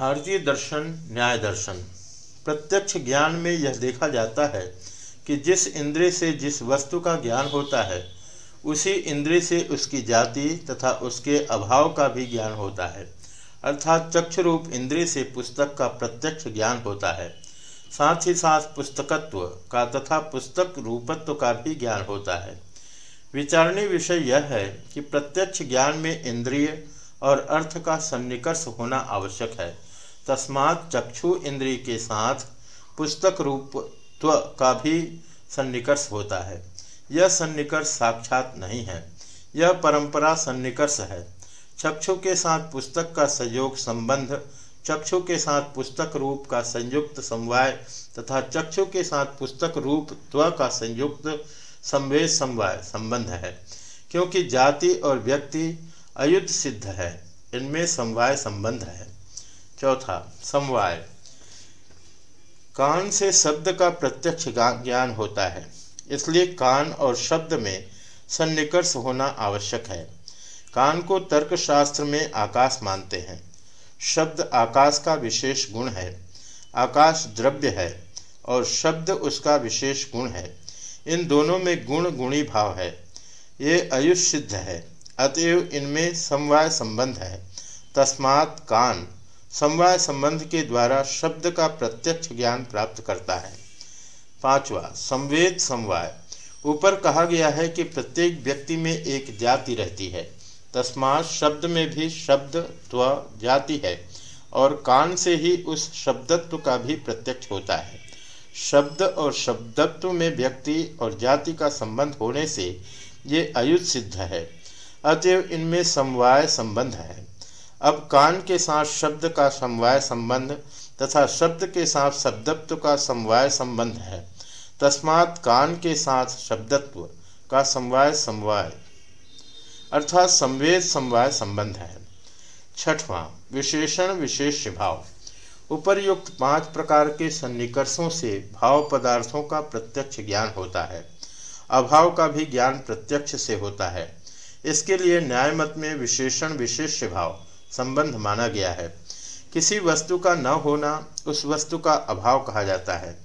भारतीय दर्शन, न्याय दर्शन। प्रत्यक्ष ज्ञान में यह देखा जाता है कि जिस इंद्रिय से जिस वस्तु का ज्ञान होता है, उसी इंद्रिय से उसकी जाति तथा उसके अभाव का भी ज्ञान होता है। अर्थात चक्षु रूप इंद्रिय से पुस्तक का प्रत्यक्ष ज्ञान होता है। साथ ही साथ पुस्तकत्व का तथा पुस्तक रूपत्व का भी ज्ञान होता है। विचारणीय विषय यह है कि प्रत्यक्ष ज्ञान में इंद्रिय और अर्थ का सन्निकर्ष होना आवश्यक है। तस्मात् चक्षु इंद्रिय के साथ पुस्तक रूपत्व का भी सन्निकर्ष होता है। यह सन्निकर्ष साक्षात नहीं है। यह परंपरा सन्निकर्ष है। चक्षु के साथ पुस्तक का संयोग संबंध, चक्षु के साथ पुस्तक रूप का संयुक्त समवाय तथा चक्षु के साथ पुस्तक रूप त्व का संयुक्त संवेद समवाय संबंध है। क्योंकि जाति और व्यक्ति अयुद्ध सिद्ध है। इनमें समवाय संबंध है। चौथा, समवाय। कान से शब्द का प्रत्यक्ष ज्ञान होता है, इसलिए कान और शब्द में सन्निकर्ष होना आवश्यक है। कान को तर्कशास्त्र में आकाश मानते हैं। शब्द आकाश का विशेष गुण है। आकाश द्रव्य है और शब्द उसका विशेष गुण है। इन दोनों में गुण गुणी भाव है। ये आयुष सिद्ध है। अतएव इनमें समवाय संबंध है। तस्मात् कान। समवाय संबंध के द्वारा शब्द का प्रत्यक्ष ज्ञान प्राप्त करता है। पांचवा, संवेद समवाय। ऊपर कहा गया है कि प्रत्येक व्यक्ति में एक जाति रहती है। तस्मात शब्द में भी शब्द, त्व, जाति है और कान से ही उस शब्दत्व का भी प्रत्यक्ष होता है। शब्द और शब्दत्व में व्यक्ति और जाति का संबंध होने से ये अयुत सिद्ध है। अतएव इनमें समवाय संबंध है। अब कान के साथ शब्द का समवाय संबंध तथा शब्द के साथ शब्दत्व का समवाय संबंध है। तस्मात कान के साथ शब्दत्व का समवाय समवाय अर्थात संवेद समवाय संबंध है। छठवां, विशेषण विशेष भाव। उपर्युक्त पाँच प्रकार के सन्निकर्षों से भाव पदार्थों का प्रत्यक्ष ज्ञान होता है। अभाव का भी ज्ञान प्रत्यक्ष से होता है। इसके लिए न्याय मत में विशेषण विशेष भाव। संबंध माना गया है। किसी वस्तु का न होना उस वस्तु का अभाव कहा जाता है।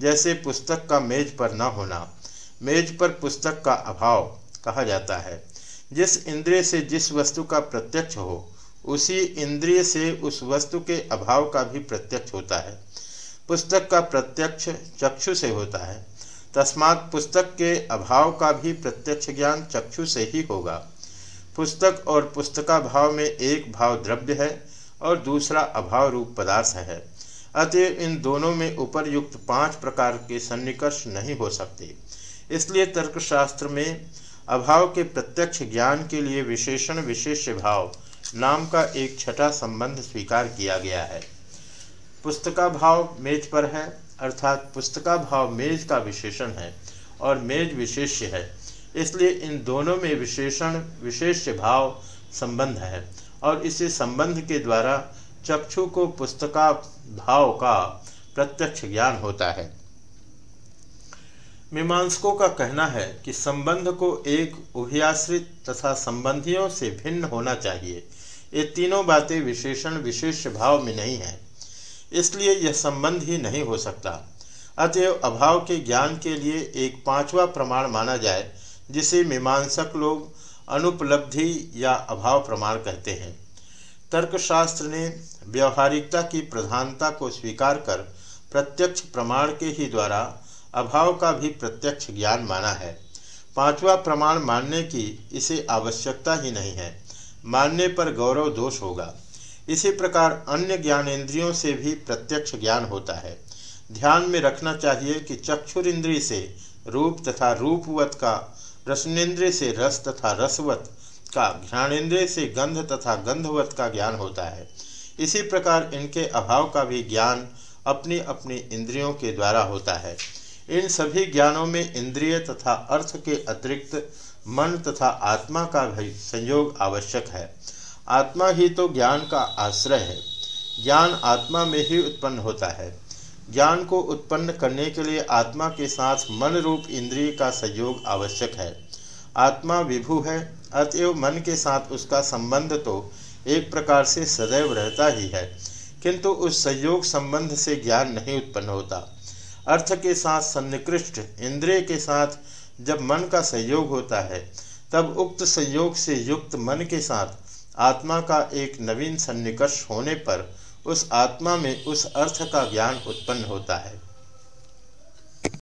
जैसे पुस्तक का मेज पर न होना, मेज पर पुस्तक का अभाव कहा जाता है। जिस इंद्रिय से जिस वस्तु का प्रत्यक्ष हो, उसी इंद्रिय से उस वस्तु के अभाव का भी प्रत्यक्ष होता है। पुस्तक का प्रत्यक्ष चक्षु से होता है। तस्मात पुस्तक के अभाव का भी प्रत्यक्ष ज्ञान चक्षु से ही होगा। पुस्तक और पुस्तका भाव में एक भाव द्रव्य है और दूसरा अभाव रूप पदार्थ है। अतएव इन दोनों में उपरयुक्त पाँच प्रकार के सन्निकर्ष नहीं हो सकते। इसलिए तर्कशास्त्र में अभाव के प्रत्यक्ष ज्ञान के लिए विशेषण विशेष भाव नाम का एक छठा संबंध स्वीकार किया गया है। पुस्तका भाव मेज पर है, अर्थात पुस्तका भाव मेज का विशेषण है और मेज विशेष्य है। इसलिए इन दोनों में विशेषण, विशेष भाव संबंध है। और इसी संबंध के द्वारा चक्षु को पुस्तका, भाव का प्रत्यक्ष ज्ञान होता है। मीमांसकों का कहना है कि संबंध को एक उभयाश्रित तथा संबंधियों से भिन्न होना चाहिए। ये तीनों बातें विशेषण, विशेष भाव में नहीं है। इसलिए यह संबंध ही नहीं हो सकता। अतएव अभाव के ज्ञान के लिए एक पांचवा प्रमाण माना जाए जिसे मीमांसक लोग अनुपलब्धि या अभाव प्रमाण कहते हैं। तर्कशास्त्र ने व्यवहारिकता की प्रधानता को स्वीकार कर प्रत्यक्ष प्रमाण के ही द्वारा अभाव का भी प्रत्यक्ष ज्ञान माना है। पांचवा प्रमाण मानने की इसे आवश्यकता ही नहीं है। मानने पर गौरव दोष होगा। इसी प्रकार अन्य ज्ञानेन्द्रियों से भी प्रत्यक्ष ज्ञान होता है। ध्यान में रखना चाहिए कि चक्षुर इंद्रिय से रूप तथा रूपवत का रसनेन्द्रिय से रस तथा रसवत का घ्राणेन्द्रिय से गंध तथा गंधवत का ज्ञान होता है। इसी प्रकार इनके अभाव का भी ज्ञान अपनी अपनी इंद्रियों के द्वारा होता है। इन सभी ज्ञानों में इंद्रिय तथा अर्थ के अतिरिक्त मन तथा आत्मा का भी संयोग आवश्यक है। आत्मा ही तो ज्ञान का आश्रय है। ज्ञान आत्मा में ही उत्पन्न होता है। ज्ञान को उत्पन्न करने के लिए आत्मा के साथ मन रूप इंद्रिय का संयोग आवश्यक है। आत्मा विभु है, अतएव मन के साथ उसका संबंध तो एक प्रकार से सदैव रहता ही है, किंतु उस संयोग संबंध से ज्ञान नहीं उत्पन्न होता। अर्थ के साथ सन्निकृष्ट इंद्रिय के साथ जब मन का संयोग होता है, तब उक्त संयोग से युक्त मन के साथ आत्मा का एक नवीन सन्निकर्ष होने पर उस आत्मा में उस अर्थ का ज्ञान उत्पन्न होता है।